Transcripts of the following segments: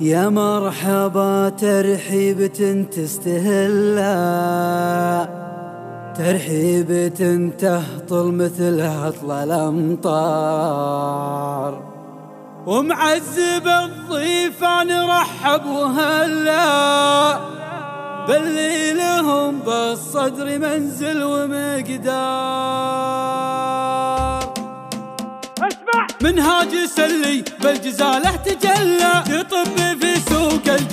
يا مرحبا ترحيبة تستهلا. ترحيبة تهطل مثل هطل الأمطار. ومعذب الضيفان رحب وهلا. باللي لهم بالصدر منزل ومقدار. اسمع! منهاج سلي بالجزالة تجلى. يطب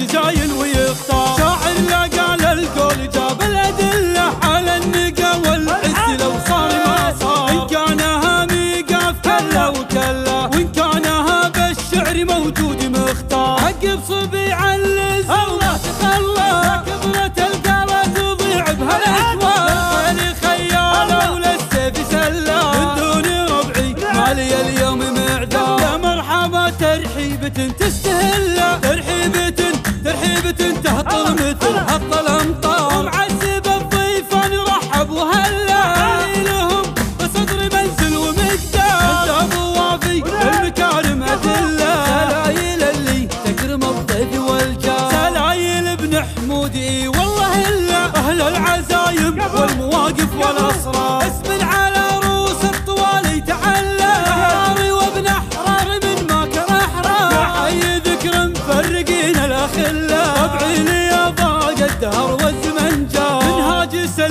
الجزاين ويختار. شاعر لا قال القول جاب الأدلة على النقا والعز لو صار ما صار. إن كان هامي قاف كلا وكلا وإن كان بالشعر موجود مختار. عقب صبي اللز الله تخلى. كبرت القرى تضيع الخيل خيال وللسيف سلا من دون ربعي مالي اليوم معدار. يا مرحبا ترحيبة تستهلا تهطل مثل هطل الأمطار. ومعذب الضيف نرحب وهلا لهم بصدر منزل ومقدار. انت أبو وافي المكارم ادله سلايل اللي تكرم الضيف والجار. سلايل ابن حمودي والله إلا أهل العزايم والمواقف والأسرار. اسم على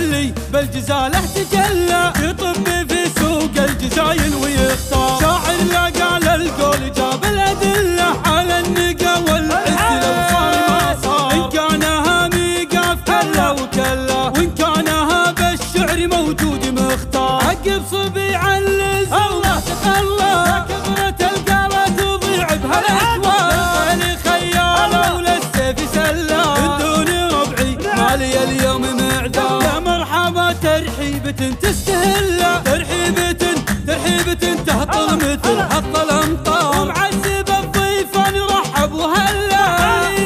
سلي بالجزاله تجلى. يطب في سوق الجزاين ويختار شاعر لا قال القول جاب الأدلة. على النقا والعز لو صار ما صار إن كان هامي قاف كلا وكلا. وإن كان بالشعر موجود مختار عقب صبي علز الله ترحيبة تستهلا ترحيبة ترحيبة تهطل مثل هط الأمطار. ومعذب الضيف نرحب وهلا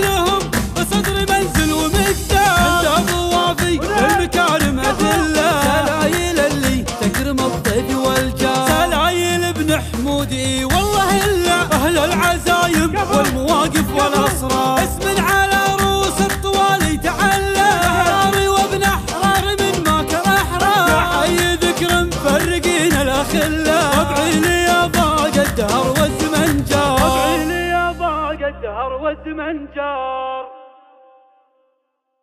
لهم بصدر منزل ومقدار انت أبو وافي المكارم ادله سلايل اللي تكرم الضيف والجار. سلايل ابن حمودي والله إلا. أهل العزايم والمواقف والأسرار. اسم على روس الطوال يتعلى الاخلاء طبعي لي ضاق الدهر والزمن جار طبعي لي ضاق الدهر والزمن جار